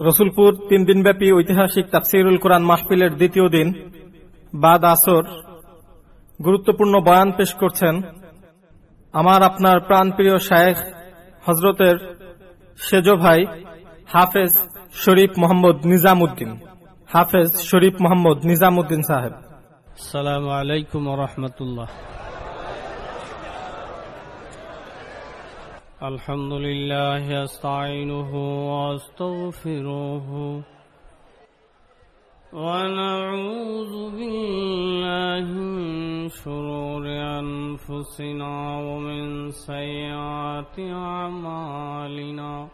রসুলপুর তিন দিনব্যাপী ঐতিহাসিক তাফসিরুল কোরআন মাহফিলের দ্বিতীয় দিন বাদ আসর গুরুত্বপূর্ণ বয়ান পেশ করছেন আমার আপনার প্রাণপ্রিয় শায়েখ হজরতের সেজ ভাই হাফেজ শরীফ মোহাম্মদ নিজামুদ্দিন। হাফেজ শরীফ মোহাম্মদ নিজামুদ্দিন সাহেব। সালাম আলাইকুম রহমতুল্লাহ। الحمد لله أستعينه وأستغفره ونعوذ بالله من شرور أنفسنا ومن سيئات أعمالنا.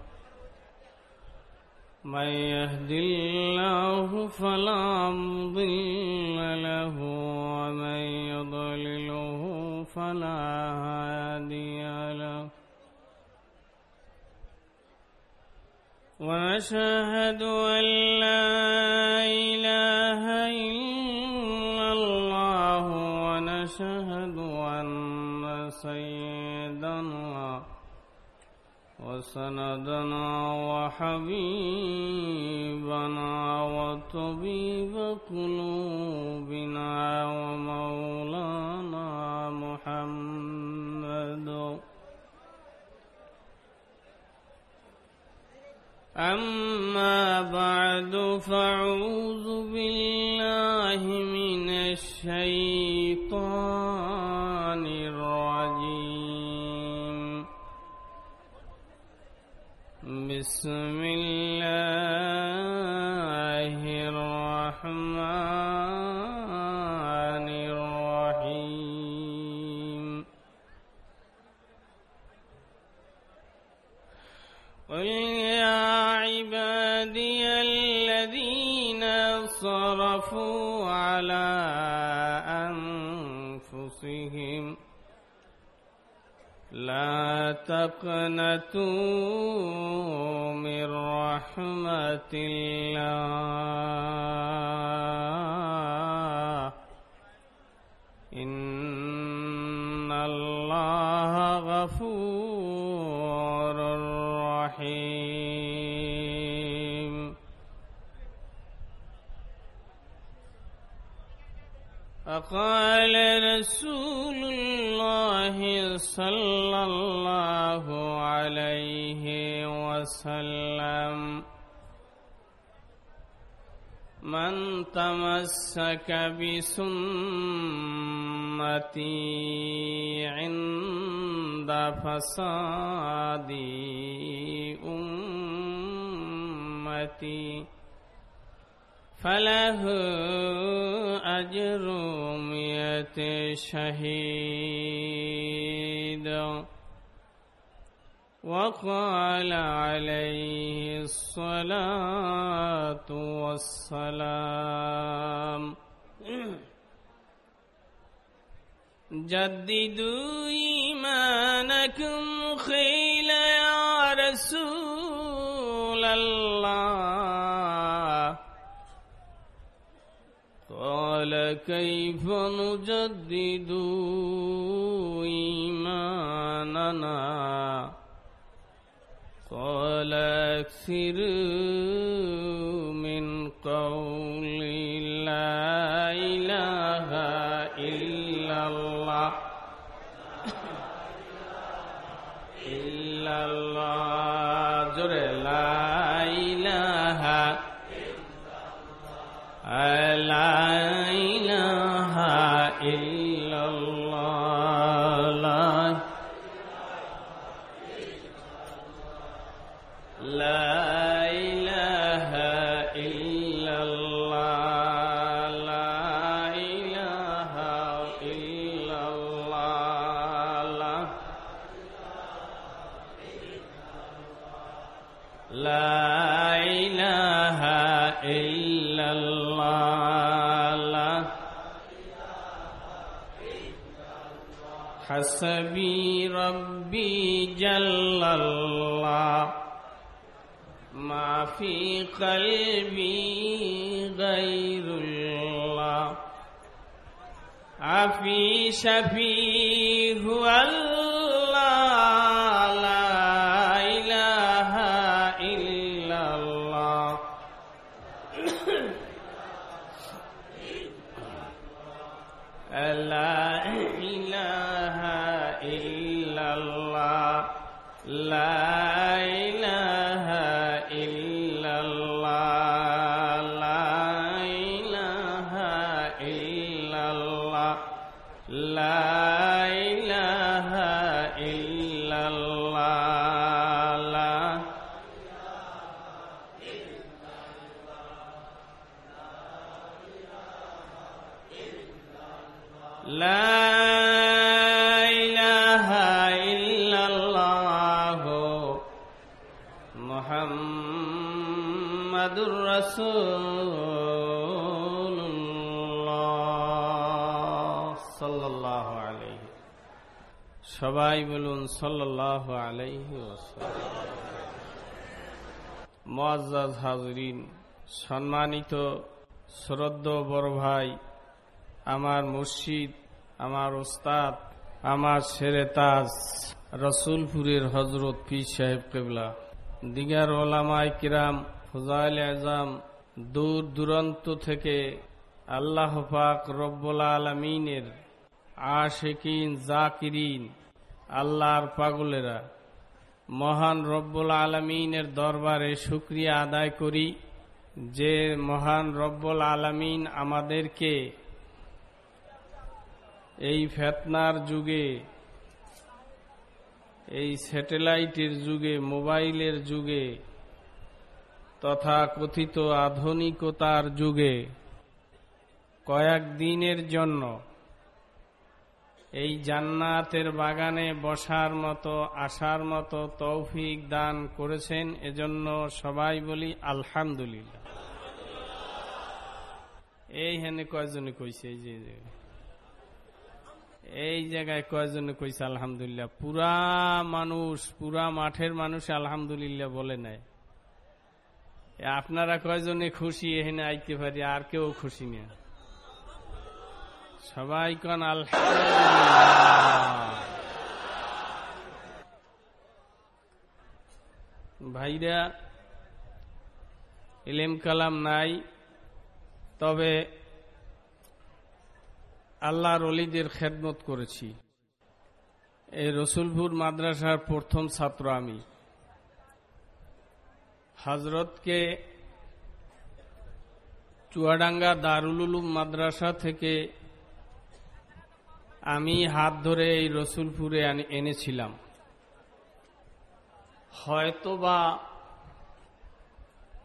من يهد الله فلا مضل له ومن يضلله فلا هادي له. ونشهد أن لا إله إلا الله ونشهد أن سيدنا وسندنا وحبيبنا وطبيب قلوبنا ومولانا أما بعد فأعوذ بالله من الشيطان الرجيم. بسم الله صرفوا على أنفسهم. لا تقنطوا من رحمة الله. إن الله غفور رحيم. فقال رسول الله صلى الله عليه وسلم من تمسك بسنتي عند فساد أمتي فله أجر مئة شهيد. وقال عليه الصلاة والسلام. جددوا إيمانكم خيل يا رسول الله. قال كيف نجدد إيماننا قال أكثر من قول لا إله إلا الله إلا الله جر لا إله لا إله إلا الله لا لا حسبي ربي جل الله ما في قلبي غير الله عفي شفيه الله لا إله إلا الله الله لا إله إلا الله لا সবাই বলুন হাজরিন, সম্মানিত শ্রদ্ধ বড় ভাই, আমার মুর্শিদ, আমার ওস্তাদ, আমার শেরে তাজ, রসুলপুরের হজরত পি সাহেব কেবলা। দিগার ওলামায় কিরাম, ফজাইল আজম, দূর দূরান্ত থেকে আল্লাহ পাক রব্বুল আলমিনের আশেকিন, জাকিরিন আল্লাহর পাগলেরা, মহান রব্বুল আলমিনের দরবারে শুক্রিয়া আদায় করি যে মহান রব্বুল আলমিন আমাদেরকে এই ফেতনার যুগে, এই স্যাটেলাইটের যুগে, মোবাইলের যুগে, তথা কথিত আধুনিকতার যুগে কয়েক দিনের জন্য এই জান্নাতের বাগানে বসার মতো, আসার মতো তৌফিক দান করেছেন। এজন্য সবাই বলি আলহামদুলিল্লাহ। এই হেনে কয়জনে কইছে যে। এই জায়গায় কয়জনে কইছে, আলহামদুলিল্লাহ। পুরা মানুষ, পুরা মাঠের মানুষ আলহামদুলিল্লাহ বলে এ আপনারা কয়জনে খুশি এখানে আইতে পারি, আর কেউ খুশি না। সবাই কন ভাইরা এলেম কালাম নাই, তবে আল্লাহর অলিদের খেদমত করেছি। এই রসুলপুর মাদ্রাসার প্রথম ছাত্র আমি। হজরতকে চুয়াডাঙ্গা দারুল মাদ্রাসা থেকে আমি হাত ধরে এই রসুলপুরে এনেছিলাম। হয়তোবা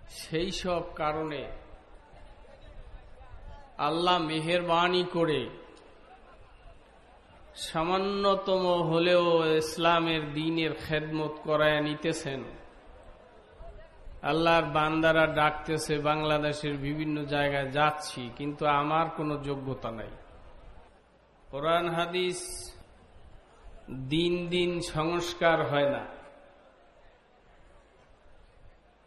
সেই সব কারণে আল্লাহ মেহেরবানি করে সামান্যতম হলেও ইসলামের দিনের খেদমত করায় নিতেছেন। আল্লাহর বান্দারা ডাকতেছে, বাংলাদেশের বিভিন্ন জায়গায় যাচ্ছি, কিন্তু আমার কোনো যোগ্যতা নাই। কোরআন, হাদিস দিন দিন সংস্কার হয় না।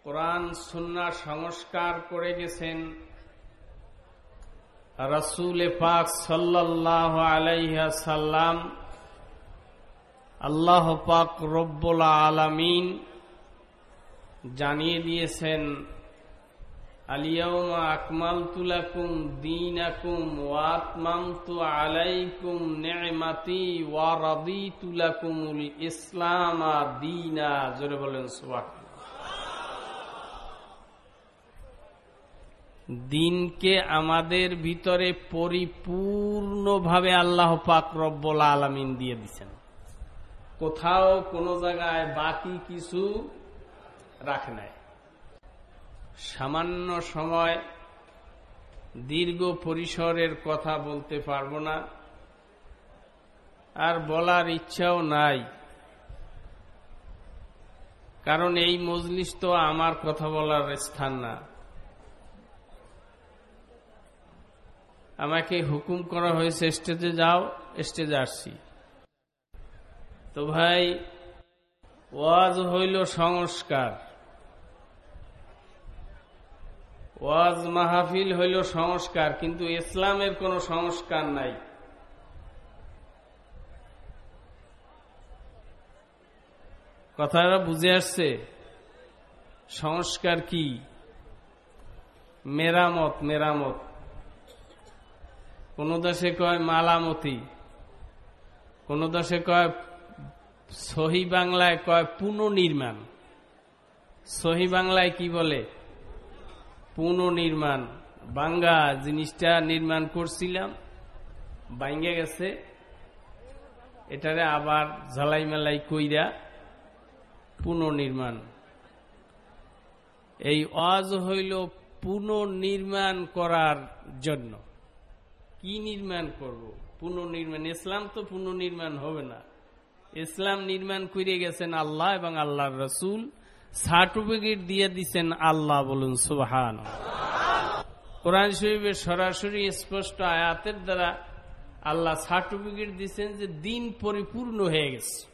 কোরআন, সুন্না সংস্কার করে গেছেন রসুল পাক সাল্লাহ আলাইহা সাল্লাম আল্লাহ পাক রব্বুল আলামিন জানিয়ে দিয়েছেন আলিয়াউমা আলাইকুম ইসলামা দিনকে আমাদের ভিতরে পরিপূর্ণভাবে আল্লাহ পাক রব্বুল আলামিন দিয়ে দিছেন। কোথাও কোনো জায়গায় বাকি কিছু রাখে নাই। সামান্য সময় দীর্ঘ পরিসরের কথা বলতে পারব না। আর বলার ইচ্ছাও নাই। কারণ এই মজলিস তো আমার কথা বলার স্থান না। আমাকে হুকুম করা হয়েছে, স্টেজে যাও, স্টেজে আসছি। তো ভাই, ওয়াজ হইল সংস্কার। ওয়াজ মাহফিল হইল সংস্কার, কিন্তু ইসলামের কোনো সংস্কার নাই। কথাটা বুঝে আসছে? সংস্কার কি? মেরামত মেরামত। কোন দেশে কয় মালামতি, কোন দেশে কয় সহি বাংলায় কয় পুনর্নির্মাণ। সহি বাংলায় কি বলে? পুনর্নির্মাণ বাঙ্গা জিনিসটা নির্মাণ করছিলাম বাইঙ্গে গেছে। এটারে আবার ঝালাই মেলাই কইরা পুনর্নির্মাণ। এই অজ হইল পুনর্নির্মাণ করার জন্য। কি নির্মাণ করব? পুনর্নির্মাণ, ইসলাম তো পুনর্নির্মাণ হবে না। ইসলাম নির্মাণ করে গেছেন আল্লাহ এবং আল্লাহর রসুল। সার্টিফিকেট দিয়ে দিচ্ছেন আল্লাহ বলুন, সুবাহান। কোরআন শরীফের সরাসরি স্পষ্ট আয়াতের দ্বারা আল্লাহ সার্টিফিকেট দিচ্ছেন যে দিন পরিপূর্ণ হয়ে গেছে।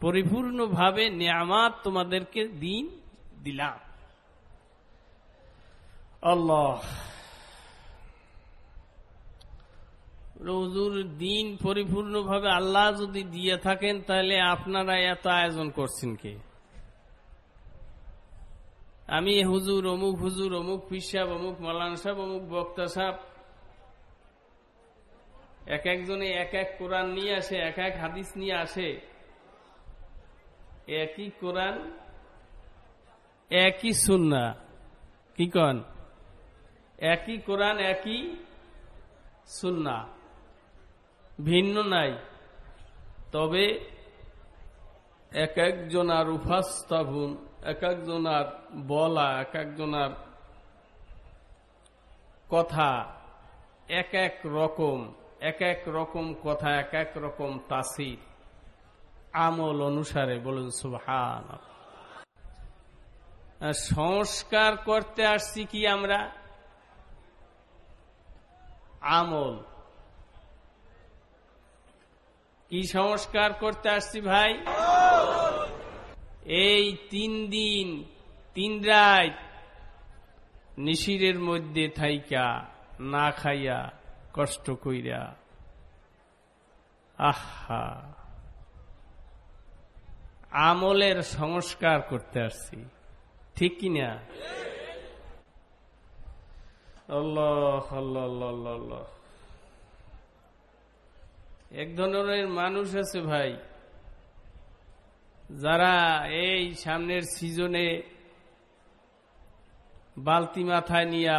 পরিপূর্ণভাবে নিয়ামাত তোমাদেরকে দিন দিলাম। আল্লাহ। রোজুর দিন পরিপূর্ণভাবে আল্লাহ যদি দিয়ে থাকেন, তাহলে আপনারা এত আয়োজন করছেন কে? আমি হুজুর, অমুক হুজুর, অমুক পিসাব অমুক মলান সাহেব, অমুক বক্তা সাহেব, এক একজনে এক এক কোরআন নিয়ে আসে, এক এক হাদিস নিয়ে আসে। একই কোরআন, একই সুন্না। কি কন? একই কোরআন, একই সুন্না। ভিন্ন নাই। তবে এক একজনার উপাস্থাপন, এক একজনার বলা, এক একজনার কথা এক এক রকম, এক এক রকম কথা, এক এক রকম তাসির, আমল অনুসারে বলুন সুবহান সংস্কার করতে আসছি কি আমরা? আমল। কি সংস্কার করতে আসছি ভাই? এই তিন দিন, তিন রাত নিশিরের মধ্যে থাইকা, না খাইয়া কষ্ট কইরা। আহা! আমলের সংস্কার করতে আসছি। ঠিক কিনা আল্লাহ আল্লাহ আল্লাহ আল্লাহ। এক ধরনের মানুষ আছে ভাই, যারা এই সামনের সিজনে বালতি মাথায় নিয়া,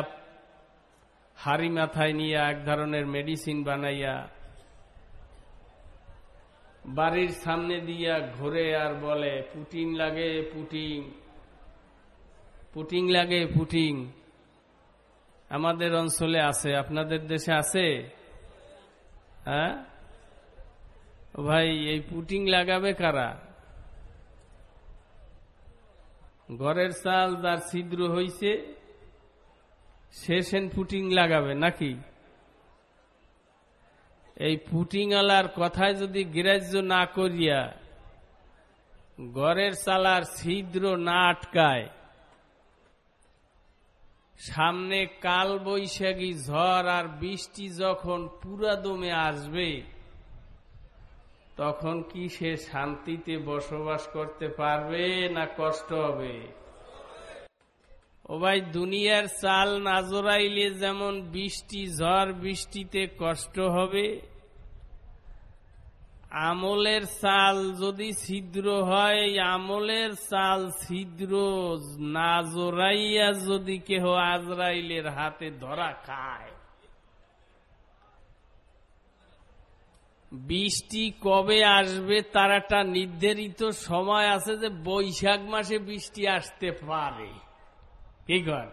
হাড়ি মাথায় নিয়ে এক ধরনের মেডিসিন বানাইয়া, বাড়ির সামনে দিয়া ঘুরে আর বলে পুটিং লাগে পুটিং পুটিং লাগে পুটিং আমাদের অঞ্চলে আছে, আপনাদের দেশে আছে? হ্যাঁ? ভাই, এই পুটিং লাগাবে কারা? ঘরের চাল যার ছিদ্র হইছে, সে সেন পুটিং লাগাবে নাকি? এই পুটিংওয়ালার কথায় যদি গ্রাহ্য না করিয়া ঘরের চালার ছিদ্র না আটকায়, সামনে কাল বৈশাখী ঝড় আর বৃষ্টি যখন পুরা দমে আসবে তখন কি সে শান্তিতে বসবাস করতে পারবে না কষ্ট হবে? ও ভাই, দুনিয়ার চাল নাজরাইলে যেমন বৃষ্টি, ঝড় বৃষ্টিতে কষ্ট হবে। আমলের চাল যদি ছিদ্র হয়, আমলের চাল ছিদ্র না জোরাইয়া যদি কেহ আজরাইলের হাতে ধরা খায়। বৃষ্টি কবে আসবে তার একটা নির্ধারিত সময় আছে যে বৈশাখ মাসে বৃষ্টি আসতে পারে। কি কর?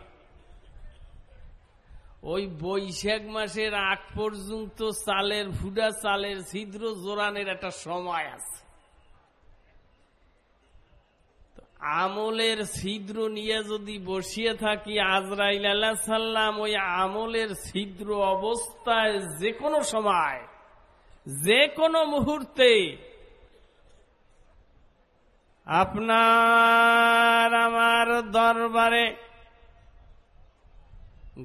ওই বৈশাখ মাসের আগ পর্যন্ত চালের ফুডা চালের ছিদ্র জোরানের একটা সময় আছে। আমলের ছিদ্র নিয়ে যদি বসিয়ে থাকি, আজরাইল আল্লাহ সাল্লাম ওই আমলের ছিদ্র অবস্থায় যে কোনো সময় যে কোনো মুহূর্তে আপনার আমার দরবারে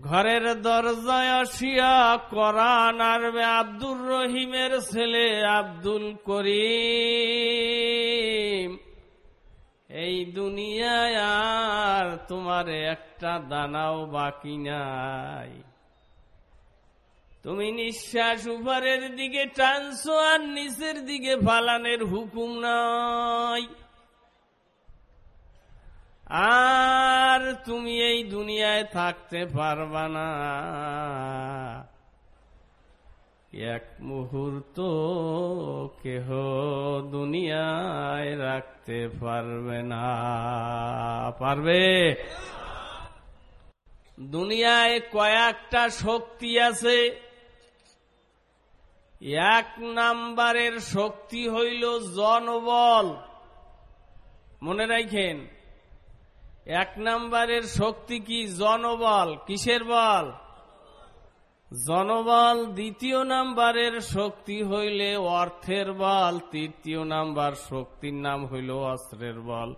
ঘরের দরজায় আসিয়া করান আরবে আব্দুর রহিমের ছেলে আব্দুল করিম। এই দুনিয়ায় আর তোমার একটা দানাও বাকি নাই। তুমি নিঃশ্বাস উপরের দিকে টানছো আর নিচের দিকে ফালানের হুকুম নাই। আর তুমি এই দুনিয়ায় থাকতে পারবা না। এক মুহূর্ত কেহ দুনিয়ায় রাখতে পারবে না। পারবে? দুনিয়ায় কয়েকটা শক্তি আছে। এক নাম্বারের শক্তি হইল জনবল। মনে রাখেন এক নাম্বারের শক্তি কি জনবল? কিসের বল? জনবল দ্বিতীয় নাম্বারের শক্তি হইলে অর্থের বল, তৃতীয় নাম্বার শক্তির নাম হইল অস্ত্রের বল,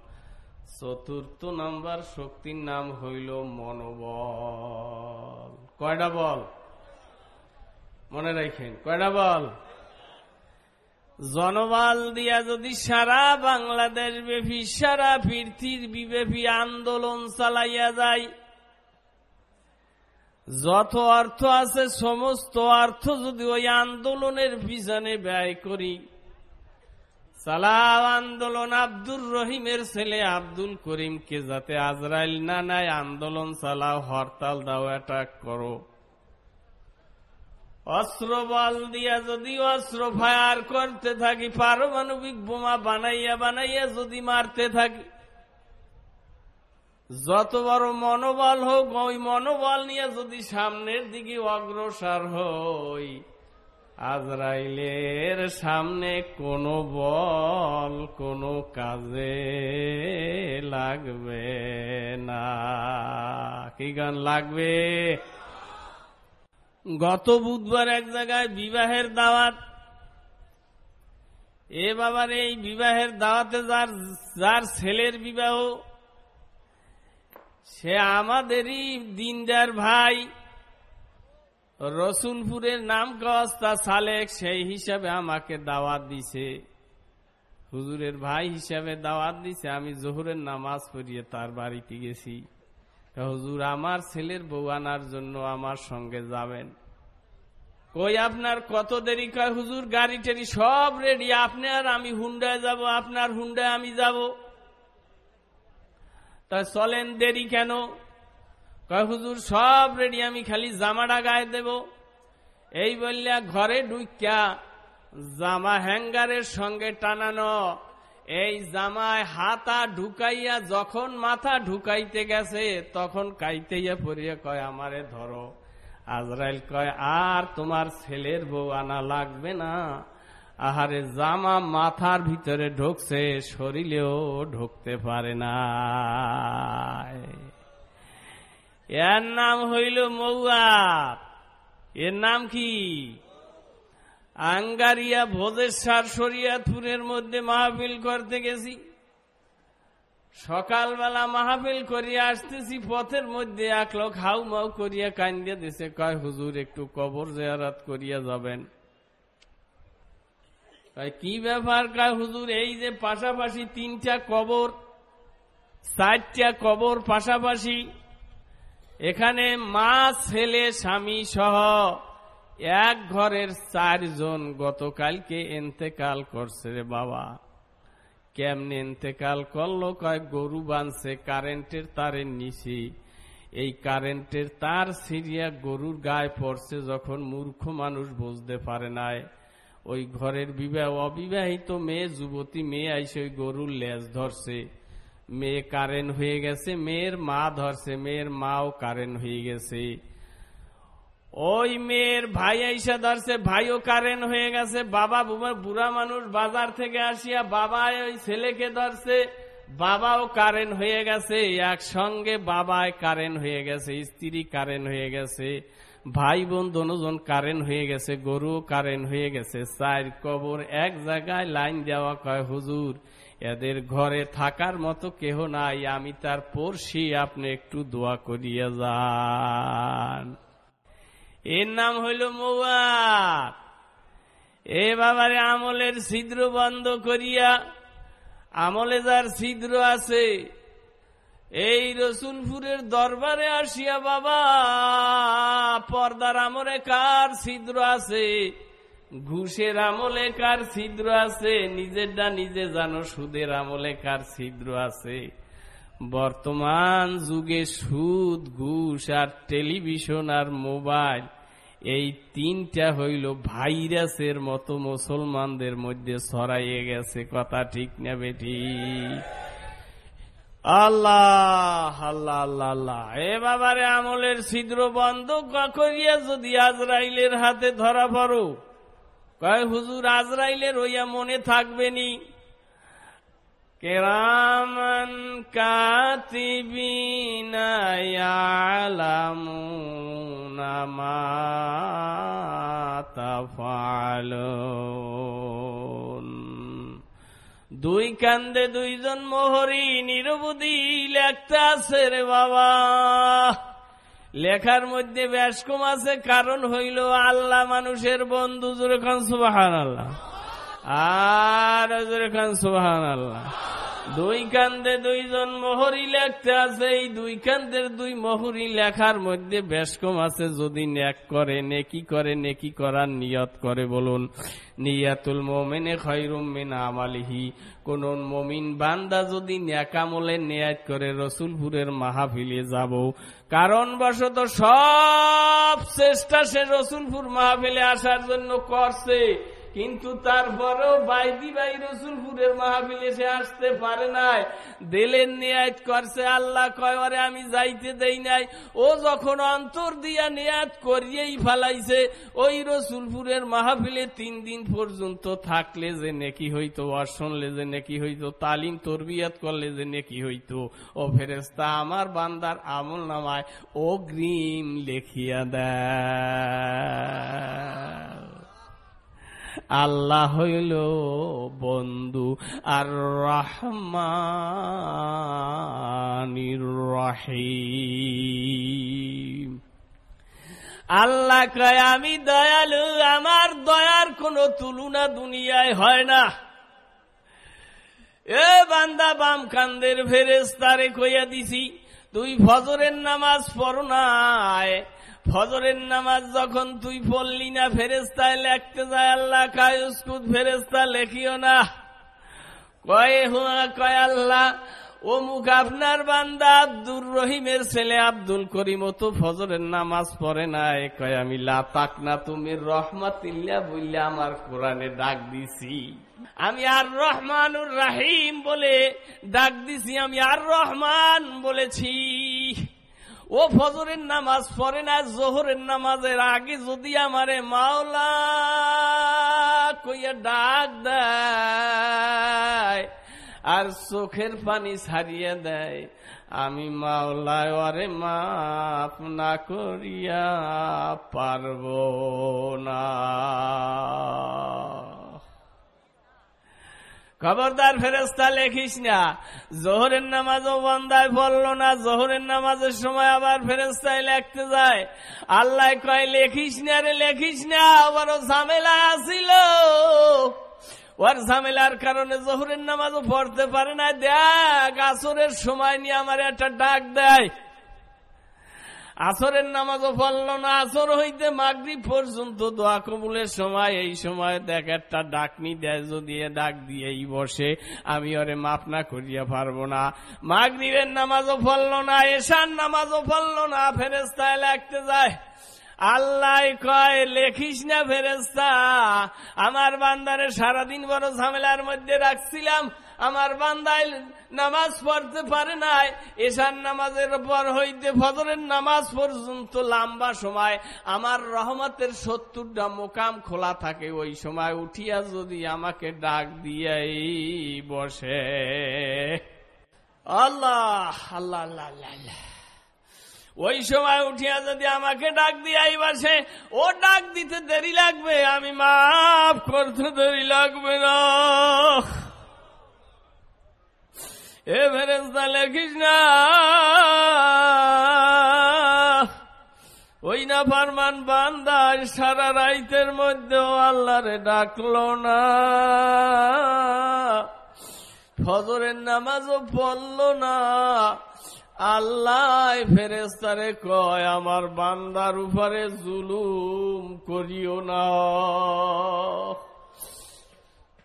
চতুর্থ নাম্বার শক্তির নাম হইল মনোবল। কয়টা বল? মনে রাখেন। কয়টা বল? জনবল দিয়া যদি সারা বাংলাদেশ ব্যাপী, সারা পৃথিবী ব্যাপী আন্দোলন চালাইয়া যায়, যত অর্থ আছে, সমস্ত অর্থ যদি ওই আন্দোলনের পিছনে ব্যয় করি সালাম আন্দোলন আব্দুর রহিমের ছেলে আব্দুল করিমকে যাতে আজরাইল না নাই আন্দোলন চালাও, হরতাল দাও অ্যাটাক করো। অস্ত্র বল দিয়া যদি অস্ত্র ফায়ার করতে থাকি, পারমাণবিক বোমা বানাইয়া বানাইয়া যদি মারতে থাকি, যত বড় মনোবল হোক, ওই মনোবল নিয়ে যদি সামনের দিকে অগ্রসর হই, আজরাইলের সামনে কোনো বল, কোনো কাজে লাগবে না। কি গান লাগবে? গত বুধবার এক জায়গায় বিবাহের দাওয়াত। এ বাবার এই বিবাহের দাওয়াতে যার যার ছেলের বিবাহ, সে আমাদেরই দিনদার ভাই। রসুলপুরের নাম কস্তা সালেক সেই হিসাবে আমাকে দাওয়াত দিছে। হুজুরের ভাই হিসাবে দাওয়াত দিছে। আমি জোহরের নামাজ পড়িয়ে তার বাড়িতে গেছি। হুজুর, আমার ছেলের বউ আনার জন্য আমার সঙ্গে যাবেন। কই আপনার কত দেরি কয়? হুজুর, গাড়ি টেরি সব রেডি আপনি আর আমি হুন্ডায় যাব, আপনার হুন্ডায় আমি যাব। তা চলেন দেরি কেন? কয় হুজুর, সব রেডি আমি খালি জামাটা গায়ে দেব। এই বললিয়া ঘরে ঢুকিয়া জামা হ্যাঙ্গারের সঙ্গে টানানো এই জামায় হাতা ঢুকাইয়া যখন মাথা ঢুকাইতে গেছে, তখন কাইতেইয়া পড়িয়া কয়, আমারে ধরো। আজরাইল কয়, আর তোমার ছেলের বউ আনা লাগবে না। আহারে, জামা মাথার ভিতরে ঢুকছে, শরীরেও ঢুকতে পারে না। এর নাম হইল মৌয়া এর নাম কি? আঙ্গারিয়া ভোজেশ্বর শরিয়াতপুরের মধ্যে মাহফিল করতে গেছি। সকালবেলা মাহফিল করিয়া আসতেছি, পথের মধ্যে এক লোক হাউ মাউ করিয়া কান্দিয়া দিছে, কয়, হুজুর, একটু কবর জেয়ারাত করিয়া যাবেন। কি ব্যাপার? কয়, হুজুর, এই যে পাশাপাশি তিনটা কবর, চারটা কবর পাশাপাশি, এখানে মা, ছেলে, স্বামী সহ এক ঘরের চারজন গতকালকে এন্তেকাল করছে রে বাবা। কেমনে এন্তেকাল করল? কয়, গরু বানছে, কারেন্টের তারের নিচে। এই কারেন্টের তার সিরিয়া গরুর গায়ে পড়ছে যখন মূর্খ মানুষ বুঝতে পারে নাই। ওই ঘরের বিবাহ, অবিবাহিত মেয়ে, যুবতী মেয়ে আইসে ওই গরুর লেজ ধরছে। মেয়ে কারেন্ট হয়ে গেছে, মেয়ের মা ধরছে, মেয়ের মাও কারেন্ট হয়ে গেছে। ওই মেয়ের ভাই আইসা ধরছে, ভাইও কারেন্ট হয়ে গেছে, বাবা বুড়া মানুষ বাজার থেকে আসিয়া বাবা ওই ছেলেকে ধরছে, বাবাও কারেন্ট হয়ে গেছে, একসঙ্গে বাবায় কারেন্ট হয়ে গেছে, স্ত্রী কারেন্ট হয়ে গেছে, ভাই বোন দনোজন কারেন্ট হয়ে গেছে গরু কারেন্ট হয়ে গেছে, চার কবর এক জায়গায় লাইন দেওয়া কয়, হুজুর, এদের ঘরে থাকার মতো কেহ নাই, আমি তার পড়শি, আপনি একটু দোয়া করিয়া যান। এর নাম হইল মৌয়াত এ বাবারে আমলের ছিদ্র বন্ধ করিয়া, আমলে যার ছিদ্র আছে, এই রসুলপুরের দরবারে আসিয়া বাবা, পর্দার আমলে কার ছিদ্র আছে, ঘুষের আমলে কার ছিদ্র আছে, নিজেরটা নিজে জানো সুদের আমলে কার ছিদ্র আছে। বর্তমান যুগে সুদ, ঘুষ আর টেলিভিশন আর মোবাইল এই তিনটা হইল ভাইরাসের মতো মুসলমানদের মধ্যে ছড়াইয়ে গেছে। কথা ঠিক না বেটি আল্লাহ আল্লাহ আল্লাহ আল্লাহ। এ বাবারে, আমলের ছিদ্র বন্ধ করিয়া যদি আজরাইলের হাতে ধরা পড়ো? কয়, হুজুর, আজরাইলের হইয়া মনে থাকবেনি কেরামান কাতিবিনা ইয়ালামুনা মা তাফালুন। দুই কান্দে দুইজন মোহরি নিরবধি লেখতে আছে রে বাবা। লেখার মধ্যে ব্যাসকম আছে, কারণ হইল আল্লাহ মানুষের বন্ধু, জোরে খান সুবাহান আল্লাহ আর খান সুবাহান আল্লাহ দুই কান্দে দুইজন মোহরি লেখতে আছে, এই দুই কান্দের দুই মোহরি লেখার মধ্যে বেশকম আছে, যদি ন্যাক করে, নেকি করে, নেকি করার নিয়ত করে বলুন। নিয়াতুল মোমেনে খৈরুম মিন আমালিহি। কোন মমিন বান্দা যদি ন্যাকামলে নিয়াত করে, রসুলপুরের মাহফিলে যাব। কারণ বশত সব চেষ্টা সে রসুলপুর মাহফিলে আসার জন্য করছে। কিন্তু তারপরেও বাইদি বাই রসুলপুরের মাহফিলে সে আসতে পারে নাই। দেলের নিয়াত করছে, আল্লাহ কয়রে আমি যাইতে দেই নাই। ও যখন অন্তর দিয়া নিয়াত করিয়েই ফালাইছে, ওই রসুলপুরের মাহফিলে তিন দিন পর্যন্ত থাকলে যে নেকি হইতো, আর শুনলে যে নেকি হইতো, তালিম তরবিয়াত করলে যে নেকি হইতো। ও ফেরেস্তা আমার বান্দার আমল নামায় অগ্রিম লেখিয়া দেয়। আল্লাহ হইল বন্ধু আর রহমানির রহিম। আল্লাহ কয়, আমি দয়ালু, আমার দয়ার কোনো তুলনা দুনিয়ায় হয় না। এ বান্দা বাম কান্দের ফেরেস্তারে কইয়া দিছি, তুই ফজরের নামাজ পড় নাই ফজরের নামাজ যখন তুই পড়লি না ফেরেস্তায় লেখতে যায়, আল্লাহ কায়ুসকুদ ফেরেস্তা লেখিও না। কয়ে হুয়া কয় আল্লাহ, অমুক আপনার বান্দা আব্দুর রহিমের ছেলে আব্দুল করিম তো ফজরের নামাজ পড়ে নাই। কয়, আমি লাতাক না, তুমি রহমাতিল্লা বললে আমার কোরআনে ডাক দিছি। আমি আর রহমানুর রাহিম বলে ডাক দিছি, আমি আর রহমান বলেছি। ও ফজরের নামাজ পড়ে না, জোহরের নামাজের আগে যদি আমারে মাওলা কইয়া ডাক দেয়, আর চোখের পানি ছাড়িয়ে দেয়, আমি মাওলায় আরে মাপ না করিয়া পারব না। খবরদার ফেরেস্তা লেখিস না। জোহরের নামাজও বন্দায় পড়ল না, জোহরের নামাজের সময় আবার ফেরেস্তায় লেখতে যায়। আল্লাহ কয়, লেখিস না রে, লেখিস না, আবারও ঝামেলা আসিল। ওর ঝামেলার কারণে জোহরের নামাজও পড়তে পারে না। দেখ, আসরের সময় নিয়ে আমার একটা ডাক দেয়। আসরের নামাজও পড়ল না, আসর হইতে মাগরি পর্যন্ত দোয়া কবুলের সময়, এই সময় দেখ একটা ডাকনি দেয় যদি ডাক দিয়েই বসে, আমি ওরে মাপ না করিয়া পারব না। মাগরিবের নামাজও পড়ল না, এশার নামাজও পড়ল না ফেরেস্তায় লাগতে যায়। আল্লাহ কয়, লেখিস না ফেরেস্তা আমার বান্দারে সারাদিন বড় ঝামেলার মধ্যে রাখছিলাম, আমার বান্দায় নামাজ পড়তে পারে নাই, এশার নামাজের পর হইতে ফজরের নামাজ পর্যন্ত লম্বা সময়, আমার রহমতের সত্তরটা মোকাম খোলা থাকে, ওই সময় উঠিয়া যদি আমাকে ডাক দিয়াই বসে। আল্লাহ আল্লাহ আল্লাহ ওই সময় উঠিয়া যদি আমাকে ডাক দিয়াই বসে, ও ডাক দিতে দেরি লাগবে, আমি মাফ করতে দেরি লাগবে না। এ ফেরেস্তা লেখিস না ওই না ফারমান বান্দার সারা রাইতের মধ্যেও আল্লাহরে ডাকলো না। ফজরের নামাজও পড়ল না। আল্লাহ ফেরেস্তারে কয়, আমার বান্দার উপরে জুলুম করিও না।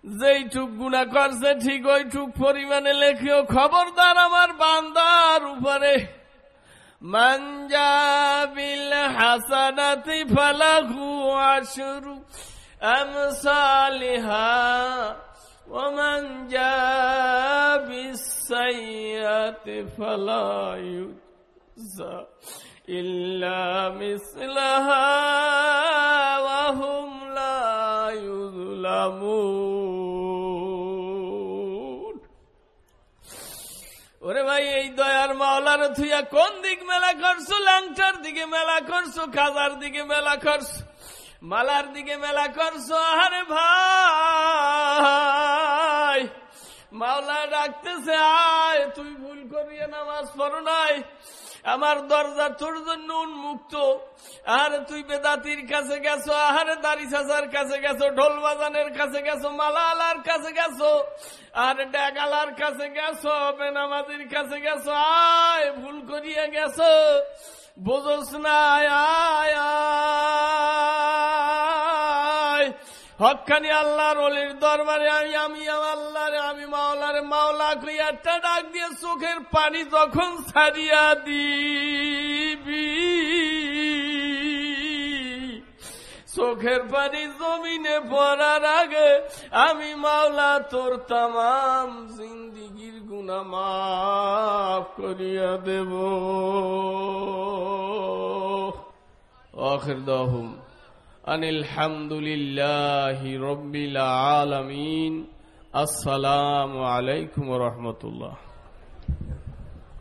যেইটুক গুণা করছে ঠিক ওইটুক পরিমাণে লেখিও খবরদার আমার বান্দার উপরে মঞ্জাবিল হাসানাতি ফালাহু আশরু আমসালিহা ومن جاء بالسيئة فلا يجزى إلا مثلها وهم لا يظلمون ওরে ভাই এই দয়ার মাওলার থুইয়া কোন দিক মেলা করছো ল্যাংটার দিকে মেলা করছো খাজার দিকে মেলা করছো মালার দিকে মেলা করছো আরে ভাই মাওলা ডাকতেছে, আয়, তুই ভুল করিয়ে নামাজ পড়ো নাই। আমার দরজা তোর জন্য উন্মুক্ত। আর তুই বেদাতির কাছে গেছো, আহারে দাড়ি চাচার কাছে গেছো, ঢোল বাজানের কাছে গেছো, মালালার কাছে গেছো, আর ডেগালার কাছে গেছো, বেনামাজির কাছে গেছো, আয়, ভুল করিয়ে গেছো। বোঝস না আয় আয়। হকানি আল্লাহর অলির দরবারে আমি আমি আল্লাহরে, আমি মাওলারে, মাওলা একটা ডাক দিয়ে চোখের পানি যখন ছাড়িয়া দিবি। চোখের পানি জমিনে পড়ার আগে আমি মাওলা তোর তাম জিন্দিগির গুণা মাফ করিয়া দেব। আখির দহম। أن الحمد لله رب العالمين السلام عليكم ورحمة الله